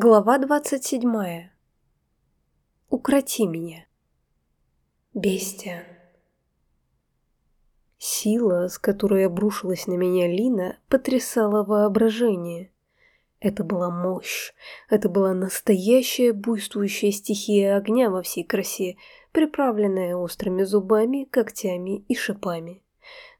Глава двадцать седьмая. Укроти меня. Бестия. Сила, с которой обрушилась на меня Лина, потрясала воображение. Это была мощь, это была настоящая буйствующая стихия огня во всей красе, приправленная острыми зубами, когтями и шипами.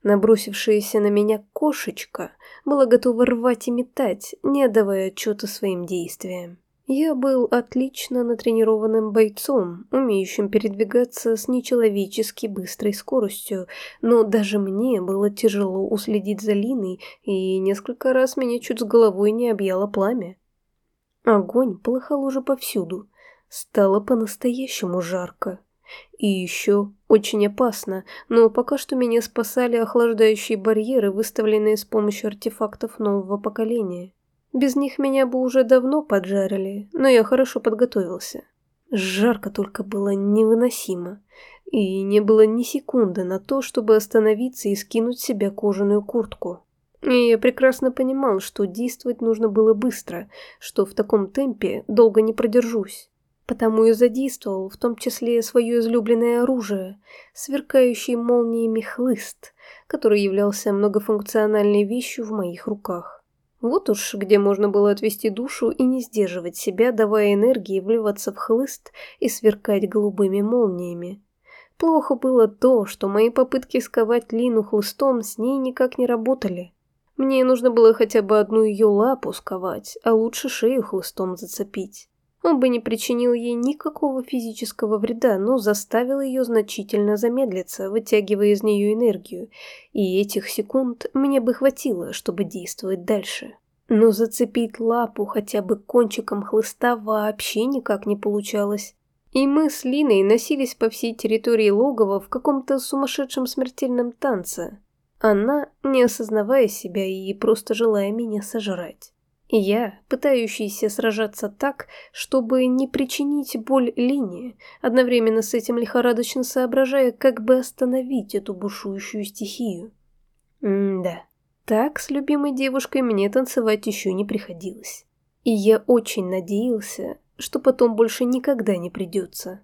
Набросившаяся на меня кошечка была готова рвать и метать, не отдавая отчета своим действиям. Я был отлично натренированным бойцом, умеющим передвигаться с нечеловечески быстрой скоростью, но даже мне было тяжело уследить за Линой, и несколько раз меня чуть с головой не объяло пламя. Огонь полыхал уже повсюду, стало по-настоящему жарко. И еще очень опасно, но пока что меня спасали охлаждающие барьеры, выставленные с помощью артефактов нового поколения. Без них меня бы уже давно поджарили, но я хорошо подготовился. Жарко только было невыносимо, и не было ни секунды на то, чтобы остановиться и скинуть с себя кожаную куртку. И я прекрасно понимал, что действовать нужно было быстро, что в таком темпе долго не продержусь. Потому и задействовал в том числе свое излюбленное оружие, сверкающий молниями хлыст, который являлся многофункциональной вещью в моих руках. Вот уж где можно было отвести душу и не сдерживать себя, давая энергии вливаться в хлыст и сверкать голубыми молниями. Плохо было то, что мои попытки сковать Лину хлыстом с ней никак не работали. Мне нужно было хотя бы одну ее лапу сковать, а лучше шею хлыстом зацепить. Он бы не причинил ей никакого физического вреда, но заставил ее значительно замедлиться, вытягивая из нее энергию, и этих секунд мне бы хватило, чтобы действовать дальше. Но зацепить лапу хотя бы кончиком хлыста вообще никак не получалось. И мы с Линой носились по всей территории логова в каком-то сумасшедшем смертельном танце. Она, не осознавая себя и просто желая меня сожрать. Я, пытающийся сражаться так, чтобы не причинить боль линии, одновременно с этим лихорадочно соображая, как бы остановить эту бушующую стихию. М-да, так с любимой девушкой мне танцевать еще не приходилось. И я очень надеялся, что потом больше никогда не придется.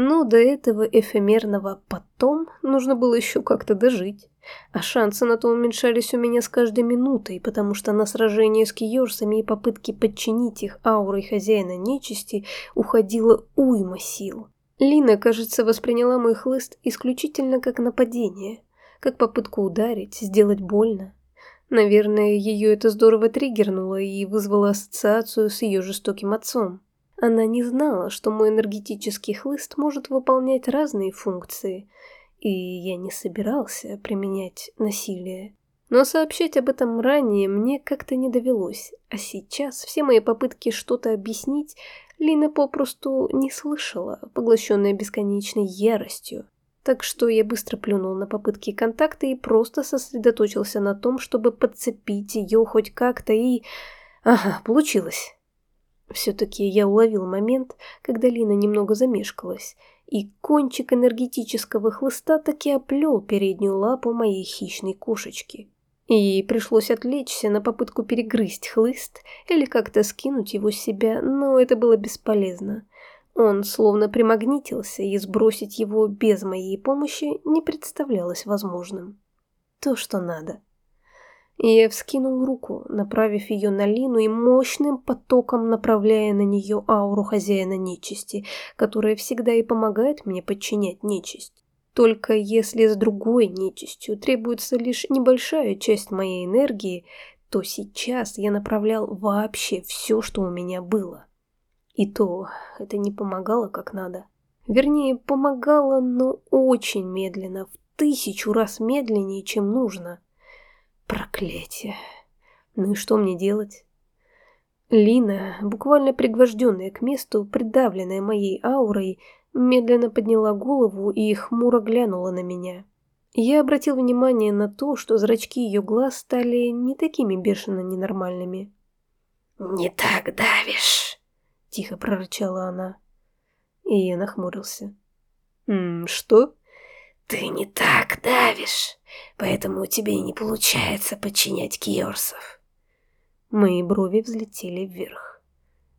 Но до этого эфемерного «потом» нужно было еще как-то дожить. А шансы на то уменьшались у меня с каждой минутой, потому что на сражение с киёрсами и попытки подчинить их аурой хозяина нечисти уходила уйма сил. Лина, кажется, восприняла мой хлыст исключительно как нападение, как попытку ударить, сделать больно. Наверное, ее это здорово триггернуло и вызвало ассоциацию с ее жестоким отцом. Она не знала, что мой энергетический хлыст может выполнять разные функции, и я не собирался применять насилие. Но сообщать об этом ранее мне как-то не довелось, а сейчас все мои попытки что-то объяснить Лина попросту не слышала, поглощенная бесконечной яростью. Так что я быстро плюнул на попытки контакта и просто сосредоточился на том, чтобы подцепить ее хоть как-то и... Ага, получилось. Все-таки я уловил момент, когда Лина немного замешкалась, и кончик энергетического хлыста таки оплел переднюю лапу моей хищной кошечки. И пришлось отвлечься на попытку перегрызть хлыст или как-то скинуть его с себя, но это было бесполезно. Он словно примагнитился, и сбросить его без моей помощи не представлялось возможным. То, что надо. Я вскинул руку, направив ее на Лину и мощным потоком направляя на нее ауру хозяина нечисти, которая всегда и помогает мне подчинять нечисть. Только если с другой нечистью требуется лишь небольшая часть моей энергии, то сейчас я направлял вообще все, что у меня было. И то это не помогало как надо. Вернее, помогало, но очень медленно, в тысячу раз медленнее, чем нужно. Проклятие. Ну и что мне делать? Лина, буквально пригвожденная к месту, придавленная моей аурой, медленно подняла голову и хмуро глянула на меня. Я обратил внимание на то, что зрачки ее глаз стали не такими бешено ненормальными. «Не так давишь», — тихо прорычала она. И я нахмурился. «М, «Что?» «Ты не так давишь, поэтому у тебя и не получается подчинять киорсов». Мои брови взлетели вверх.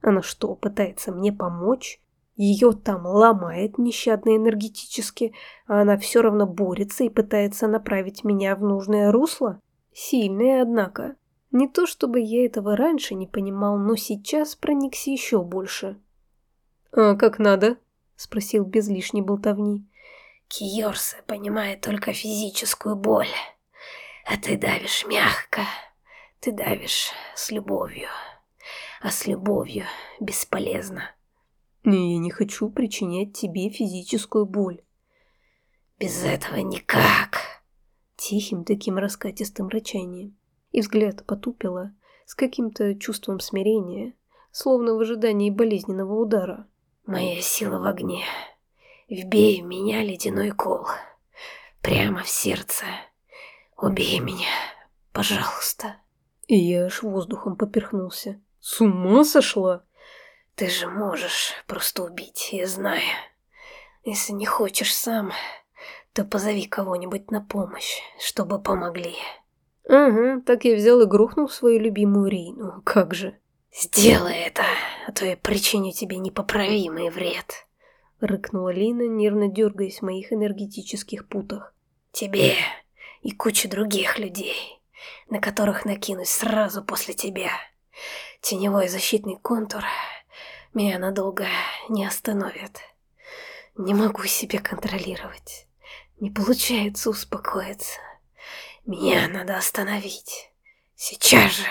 Она что, пытается мне помочь? Ее там ломает нещадно энергетически, а она все равно борется и пытается направить меня в нужное русло? Сильная, однако. Не то чтобы я этого раньше не понимал, но сейчас проникся еще больше. «А как надо?» – спросил без лишней болтовни. «Киорса понимает только физическую боль, а ты давишь мягко, ты давишь с любовью, а с любовью бесполезно». «Я не хочу причинять тебе физическую боль». «Без этого никак», – тихим таким раскатистым рычанием и взгляд потупила с каким-то чувством смирения, словно в ожидании болезненного удара. «Моя сила в огне. Вбей в меня ледяной кол. Прямо в сердце. Убей меня, пожалуйста». И я аж воздухом поперхнулся. «С ума сошла?» «Ты же можешь просто убить, я знаю. Если не хочешь сам, то позови кого-нибудь на помощь, чтобы помогли». Ага, так я взял и грохнул свою любимую Рину. Как же. «Сделай это, а то я причиню тебе непоправимый вред», — рыкнула Лина, нервно дергаясь в моих энергетических путах. «Тебе и куче других людей, на которых накинусь сразу после тебя. Теневой защитный контур меня надолго не остановит. Не могу себя контролировать. Не получается успокоиться. Меня надо остановить. Сейчас же.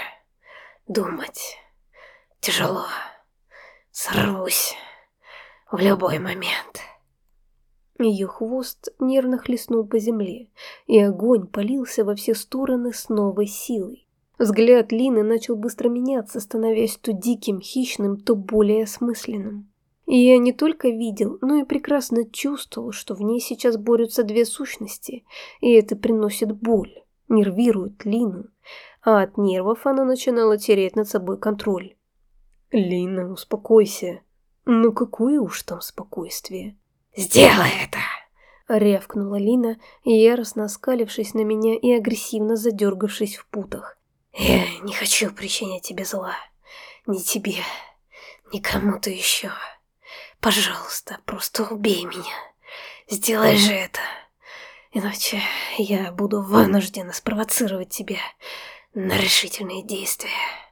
Думать. Тяжело. Сорвусь. В любой момент. Ее хвост нервно хлестнул по земле, и огонь полился во все стороны с новой силой. Взгляд Лины начал быстро меняться, становясь то диким, хищным, то более осмысленным. И я не только видел, но и прекрасно чувствовал, что в ней сейчас борются две сущности, и это приносит боль нервирует Лину, а от нервов она начинала терять над собой контроль. «Лина, успокойся. Ну какое уж там спокойствие?» «Сделай это!» Рявкнула Лина, яростно оскалившись на меня и агрессивно задергавшись в путах. «Я не хочу причинять тебе зла. Ни тебе, ни кому-то еще. Пожалуйста, просто убей меня. Сделай же это!» Иначе я буду вынуждена спровоцировать тебя на решительные действия.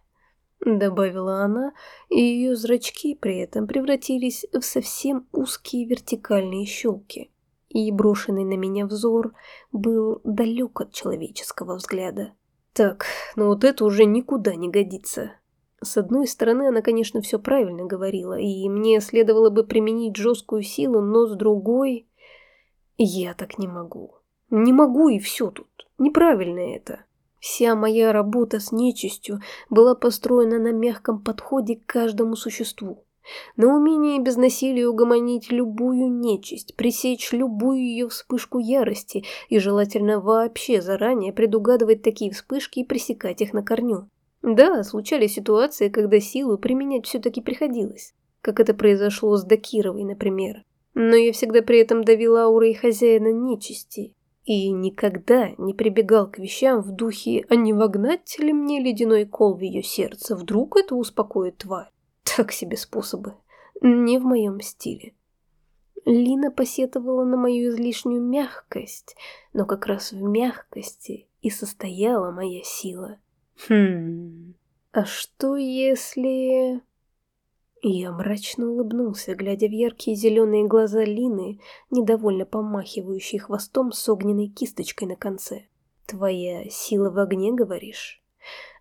Добавила она, и ее зрачки при этом превратились в совсем узкие вертикальные щелки. И брошенный на меня взор был далек от человеческого взгляда. Так, ну вот это уже никуда не годится. С одной стороны, она, конечно, все правильно говорила, и мне следовало бы применить жесткую силу, но с другой... Я так не могу. Не могу и все тут. Неправильно это. Вся моя работа с нечистью была построена на мягком подходе к каждому существу. На умении без насилия угомонить любую нечисть, пресечь любую ее вспышку ярости и желательно вообще заранее предугадывать такие вспышки и пресекать их на корню. Да, случались ситуации, когда силу применять все-таки приходилось, как это произошло с Дакировой, например но я всегда при этом давила аурой хозяина нечисти и никогда не прибегал к вещам в духе «а не вогнать ли мне ледяной кол в ее сердце? Вдруг это успокоит тварь?» Так себе способы. Не в моем стиле. Лина посетовала на мою излишнюю мягкость, но как раз в мягкости и состояла моя сила. Хм, а что если... Я мрачно улыбнулся, глядя в яркие зеленые глаза Лины, недовольно помахивающей хвостом с огненной кисточкой на конце. «Твоя сила в огне, говоришь?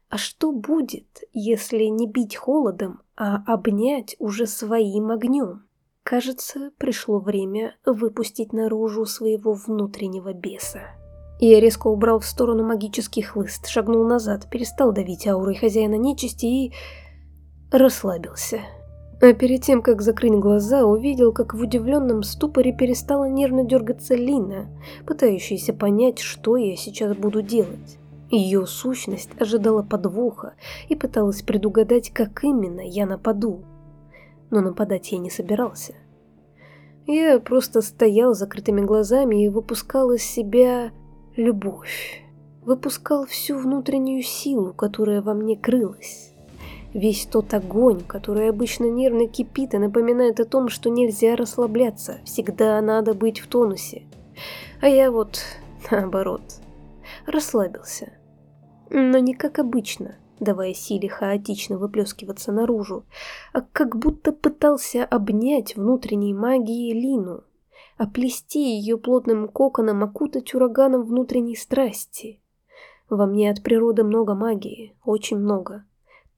А что будет, если не бить холодом, а обнять уже своим огнем?» Кажется, пришло время выпустить наружу своего внутреннего беса. Я резко убрал в сторону магический хлыст, шагнул назад, перестал давить аурой хозяина нечисти и... расслабился. А перед тем, как закрыть глаза, увидел, как в удивленном ступоре перестала нервно дергаться Лина, пытающаяся понять, что я сейчас буду делать. Ее сущность ожидала подвоха и пыталась предугадать, как именно я нападу. Но нападать я не собирался. Я просто стоял с закрытыми глазами и выпускал из себя любовь. Выпускал всю внутреннюю силу, которая во мне крылась. Весь тот огонь, который обычно нервно кипит и напоминает о том, что нельзя расслабляться, всегда надо быть в тонусе. А я вот, наоборот, расслабился. Но не как обычно, давая силе хаотично выплескиваться наружу, а как будто пытался обнять внутренней магией Лину, оплести ее плотным коконом, окутать ураганом внутренней страсти. Во мне от природы много магии, очень много.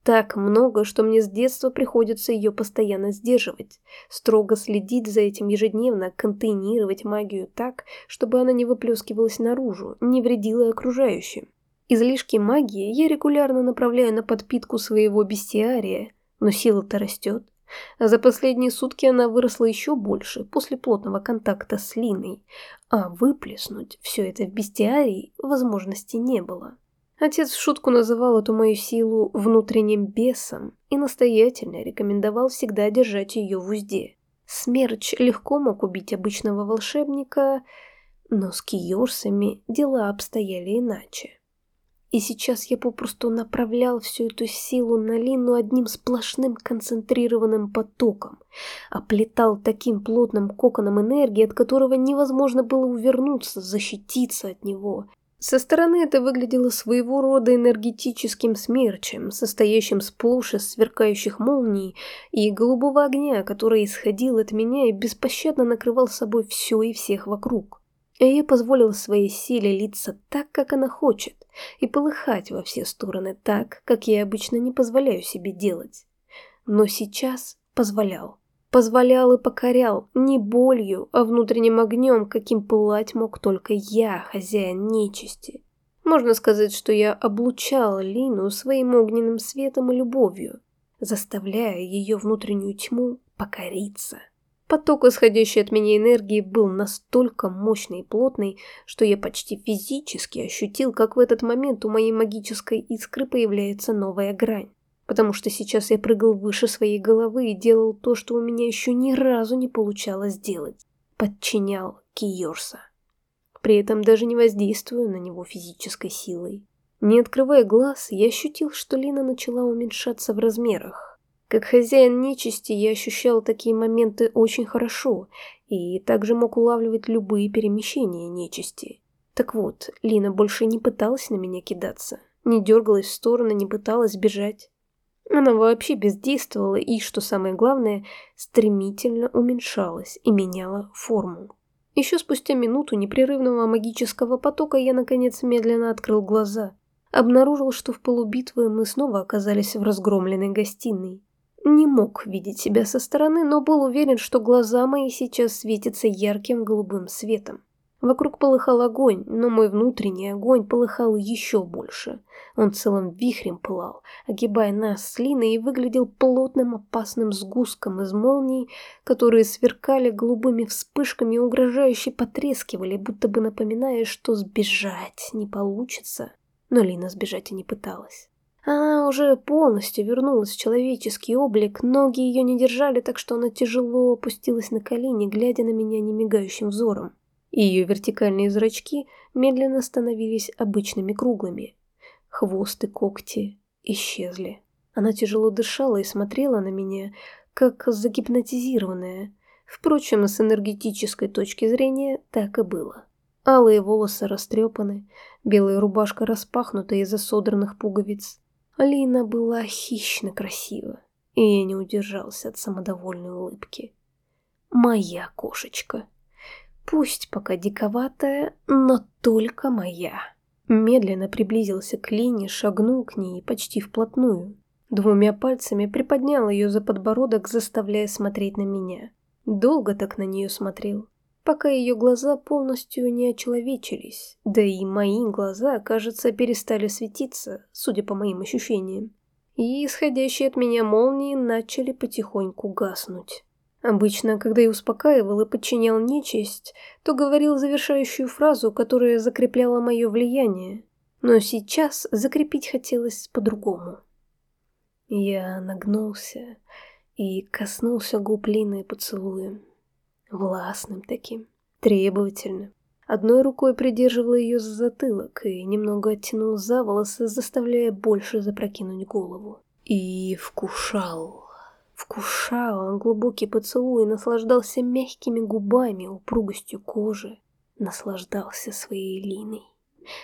Так много, что мне с детства приходится ее постоянно сдерживать, строго следить за этим ежедневно, контейнировать магию так, чтобы она не выплескивалась наружу, не вредила окружающим. Излишки магии я регулярно направляю на подпитку своего бестиария, но сила-то растет. А за последние сутки она выросла еще больше после плотного контакта с Линой, а выплеснуть все это в бестиарий возможности не было. Отец в шутку называл эту мою силу внутренним бесом и настоятельно рекомендовал всегда держать ее в узде. Смерч легко мог убить обычного волшебника, но с киорсами дела обстояли иначе. И сейчас я попросту направлял всю эту силу на Лину одним сплошным концентрированным потоком, оплетал таким плотным коконом энергии, от которого невозможно было увернуться, защититься от него, со стороны это выглядело своего рода энергетическим смерчем, состоящим сплошь из сверкающих молний и голубого огня, который исходил от меня и беспощадно накрывал собой все и всех вокруг. И я позволила своей силе литься так, как она хочет, и полыхать во все стороны так, как я обычно не позволяю себе делать. Но сейчас позволял позволял и покорял не болью, а внутренним огнем, каким пылать мог только я, хозяин нечисти. Можно сказать, что я облучал Лину своим огненным светом и любовью, заставляя ее внутреннюю тьму покориться. Поток, исходящий от меня энергии, был настолько мощный и плотный, что я почти физически ощутил, как в этот момент у моей магической искры появляется новая грань потому что сейчас я прыгал выше своей головы и делал то, что у меня еще ни разу не получалось делать. Подчинял Киорса. При этом даже не воздействуя на него физической силой. Не открывая глаз, я ощутил, что Лина начала уменьшаться в размерах. Как хозяин нечисти я ощущал такие моменты очень хорошо и также мог улавливать любые перемещения нечисти. Так вот, Лина больше не пыталась на меня кидаться, не дергалась в стороны, не пыталась бежать. Она вообще бездействовала и, что самое главное, стремительно уменьшалась и меняла форму. Еще спустя минуту непрерывного магического потока я, наконец, медленно открыл глаза. Обнаружил, что в полубитвы мы снова оказались в разгромленной гостиной. Не мог видеть себя со стороны, но был уверен, что глаза мои сейчас светятся ярким голубым светом. Вокруг полыхал огонь, но мой внутренний огонь полыхал еще больше. Он целым вихрем пылал, огибая нас с Линой и выглядел плотным опасным сгустком из молний, которые сверкали голубыми вспышками и угрожающе потрескивали, будто бы напоминая, что сбежать не получится. Но Лина сбежать и не пыталась. Она уже полностью вернулась в человеческий облик, ноги ее не держали, так что она тяжело опустилась на колени, глядя на меня немигающим взором и ее вертикальные зрачки медленно становились обычными круглыми. Хвост и когти исчезли. Она тяжело дышала и смотрела на меня, как загипнотизированная. Впрочем, с энергетической точки зрения так и было. Алые волосы растрепаны, белая рубашка распахнута из-за содранных пуговиц. Алина была хищно красива, и я не удержался от самодовольной улыбки. «Моя кошечка!» Пусть пока диковатая, но только моя. Медленно приблизился к Лине, шагнул к ней почти вплотную. Двумя пальцами приподнял ее за подбородок, заставляя смотреть на меня. Долго так на нее смотрел, пока ее глаза полностью не очеловечились, да и мои глаза, кажется, перестали светиться, судя по моим ощущениям. И исходящие от меня молнии начали потихоньку гаснуть. Обычно, когда я успокаивал и подчинял нечисть, то говорил завершающую фразу, которая закрепляла мое влияние. Но сейчас закрепить хотелось по-другому. Я нагнулся и коснулся губ Лины поцелуем. Властным таким, требовательным. Одной рукой придерживал ее за затылок и немного оттянул за волосы, заставляя больше запрокинуть голову. И вкушал, вкушал глубокий поцелуй, наслаждался мягкими губами, упругостью кожи, наслаждался своей Линой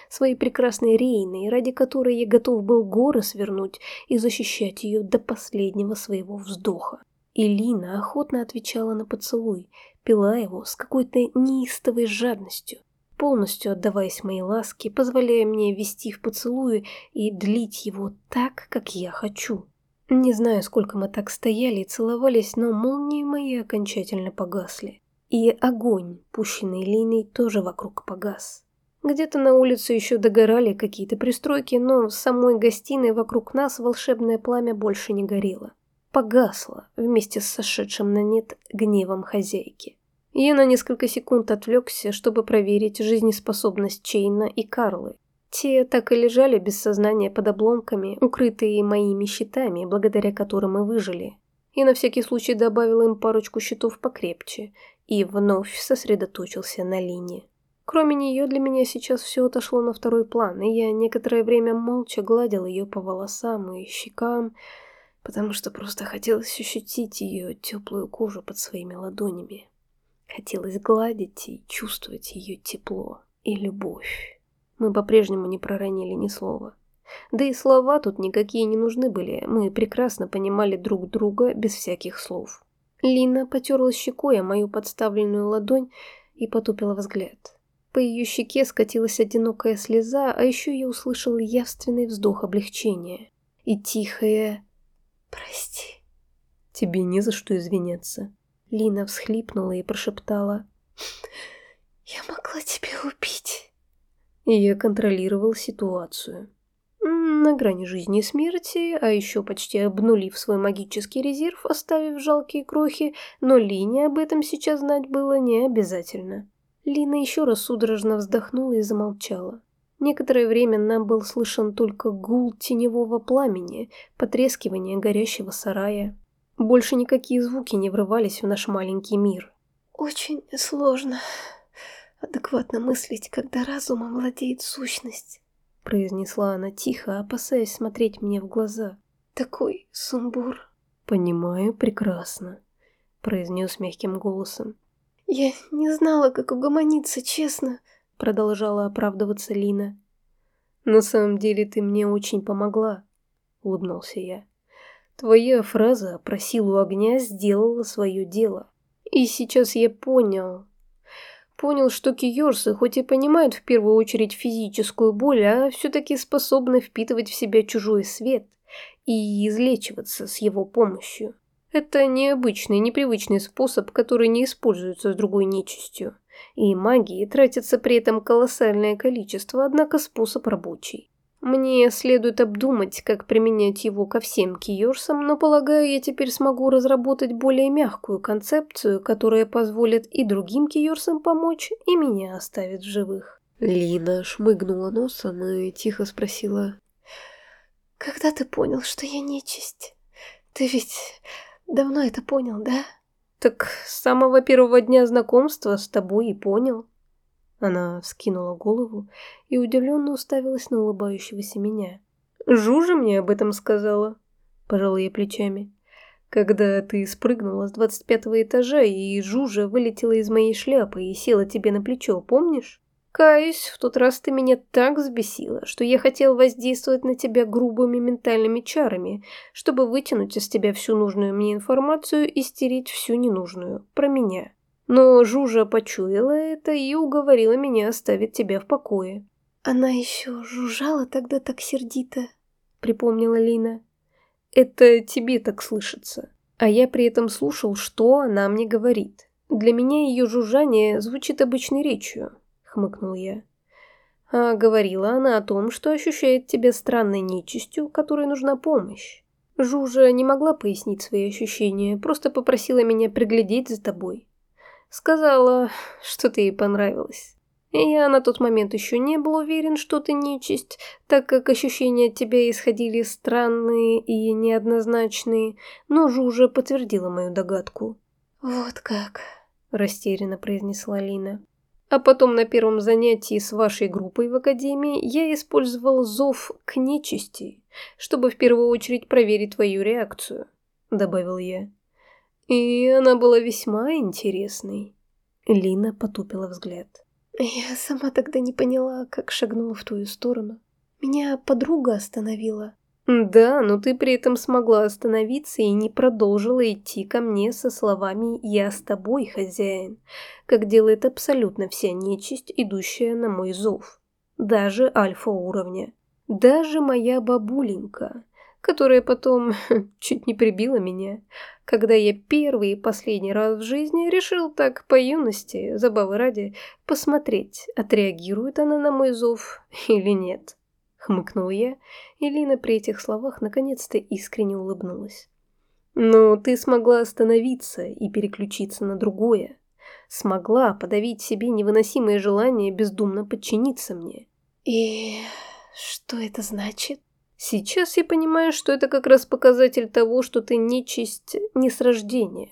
своей прекрасной Рейной, ради которой я готов был горы свернуть и защищать ее до последнего своего вздоха. И Лина охотно отвечала на поцелуй, пила его с какой-то неистовой жадностью, полностью отдаваясь моей ласке, позволяя мне вести в поцелуи и длить его так, как я хочу. Не знаю, сколько мы так стояли и целовались, но молнии мои окончательно погасли. И огонь, пущенный Линой, тоже вокруг погас. Где-то на улице еще догорали какие-то пристройки, но в самой гостиной вокруг нас волшебное пламя больше не горело. Погасло вместе с сошедшим на нет гневом хозяйки. Я на несколько секунд отвлекся, чтобы проверить жизнеспособность Чейна и Карлы. Те так и лежали без сознания под обломками, укрытые моими щитами, благодаря которым мы выжили. И на всякий случай добавил им парочку щитов покрепче и вновь сосредоточился на линии. Кроме нее для меня сейчас все отошло на второй план, и я некоторое время молча гладил ее по волосам и щекам, потому что просто хотелось ощутить ее теплую кожу под своими ладонями. Хотелось гладить и чувствовать ее тепло и любовь. Мы по-прежнему не проронили ни слова. Да и слова тут никакие не нужны были, мы прекрасно понимали друг друга без всяких слов. Лина потерла щекой о мою подставленную ладонь и потупила взгляд. По ее щеке скатилась одинокая слеза, а еще я услышал явственный вздох облегчения и тихое «Прости». «Тебе не за что извиняться». Лина всхлипнула и прошептала «Я могла тебя убить». Я контролировал ситуацию. На грани жизни и смерти, а еще почти обнулив свой магический резерв, оставив жалкие крохи, но Лине об этом сейчас знать было не обязательно. Лина еще раз судорожно вздохнула и замолчала. Некоторое время нам был слышен только гул теневого пламени, потрескивание горящего сарая. Больше никакие звуки не врывались в наш маленький мир. «Очень сложно адекватно мыслить, когда разумом владеет сущность», произнесла она тихо, опасаясь смотреть мне в глаза. «Такой сумбур». «Понимаю прекрасно», произнес мягким голосом. «Я не знала, как угомониться, честно», — продолжала оправдываться Лина. «На самом деле ты мне очень помогла», — улыбнулся я. «Твоя фраза про силу огня сделала свое дело. И сейчас я понял, понял, что киорсы хоть и понимают в первую очередь физическую боль, а все-таки способны впитывать в себя чужой свет и излечиваться с его помощью. Это необычный, непривычный способ, который не используется с другой нечистью. И магии тратится при этом колоссальное количество, однако способ рабочий. Мне следует обдумать, как применять его ко всем киорсам, но полагаю, я теперь смогу разработать более мягкую концепцию, которая позволит и другим киорсам помочь, и меня оставит в живых. Лина шмыгнула носом и тихо спросила. «Когда ты понял, что я нечисть? Ты ведь Давно это понял, да? Так с самого первого дня знакомства с тобой и понял. Она вскинула голову и удивленно уставилась на улыбающегося меня. Жужа мне об этом сказала, пожала я плечами. Когда ты спрыгнула с двадцать пятого этажа, и Жужа вылетела из моей шляпы и села тебе на плечо, помнишь? Каюсь, в тот раз ты меня так взбесила, что я хотел воздействовать на тебя грубыми ментальными чарами, чтобы вытянуть из тебя всю нужную мне информацию и стереть всю ненужную, про меня. Но Жужа почуяла это и уговорила меня оставить тебя в покое. «Она еще жужжала тогда так сердито», — припомнила Лина. «Это тебе так слышится. А я при этом слушал, что она мне говорит. Для меня ее жужжание звучит обычной речью, хмыкнул я. А говорила она о том, что ощущает тебя странной нечистью, которой нужна помощь. Жужа не могла пояснить свои ощущения, просто попросила меня приглядеть за тобой. Сказала, что ты ей понравилась. Я на тот момент еще не был уверен, что ты нечисть, так как ощущения от тебя исходили странные и неоднозначные, но Жужа подтвердила мою догадку. «Вот как», – растерянно произнесла Лина. А потом на первом занятии с вашей группой в академии я использовал зов к нечисти, чтобы в первую очередь проверить твою реакцию», — добавил я. И она была весьма интересной. Лина потупила взгляд. Я сама тогда не поняла, как шагнула в твою сторону. Меня подруга остановила. Да, но ты при этом смогла остановиться и не продолжила идти ко мне со словами «я с тобой, хозяин», как делает абсолютно вся нечисть, идущая на мой зов. Даже альфа уровня. Даже моя бабуленька, которая потом чуть не прибила меня, когда я первый и последний раз в жизни решил так по юности, забавы ради, посмотреть, отреагирует она на мой зов или нет. Хмыкнул я, и Лина при этих словах наконец-то искренне улыбнулась. Но ты смогла остановиться и переключиться на другое. Смогла подавить себе невыносимое желание бездумно подчиниться мне. И что это значит? Сейчас я понимаю, что это как раз показатель того, что ты нечисть не с рождения.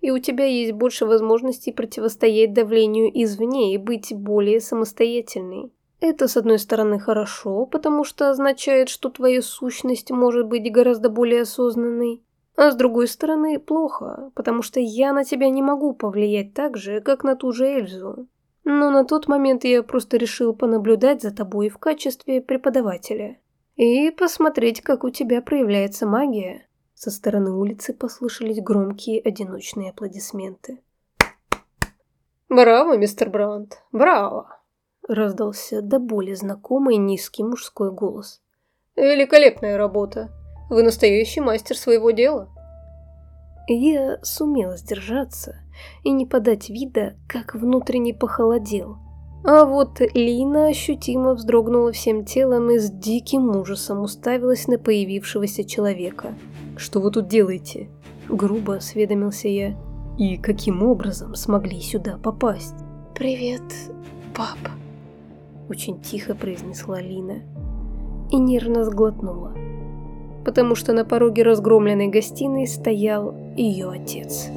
И у тебя есть больше возможностей противостоять давлению извне и быть более самостоятельной. Это, с одной стороны, хорошо, потому что означает, что твоя сущность может быть гораздо более осознанной. А с другой стороны, плохо, потому что я на тебя не могу повлиять так же, как на ту же Эльзу. Но на тот момент я просто решил понаблюдать за тобой в качестве преподавателя. И посмотреть, как у тебя проявляется магия. Со стороны улицы послышались громкие одиночные аплодисменты. «Браво, мистер Браунд, браво!» Раздался до боли знакомый низкий мужской голос. «Великолепная работа! Вы настоящий мастер своего дела!» Я сумела сдержаться и не подать вида, как внутренне похолодел. А вот Лина ощутимо вздрогнула всем телом и с диким ужасом уставилась на появившегося человека. «Что вы тут делаете?» Грубо осведомился я. «И каким образом смогли сюда попасть?» «Привет, папа», очень тихо произнесла Лина и нервно сглотнула, потому что на пороге разгромленной гостиной стоял ее отец.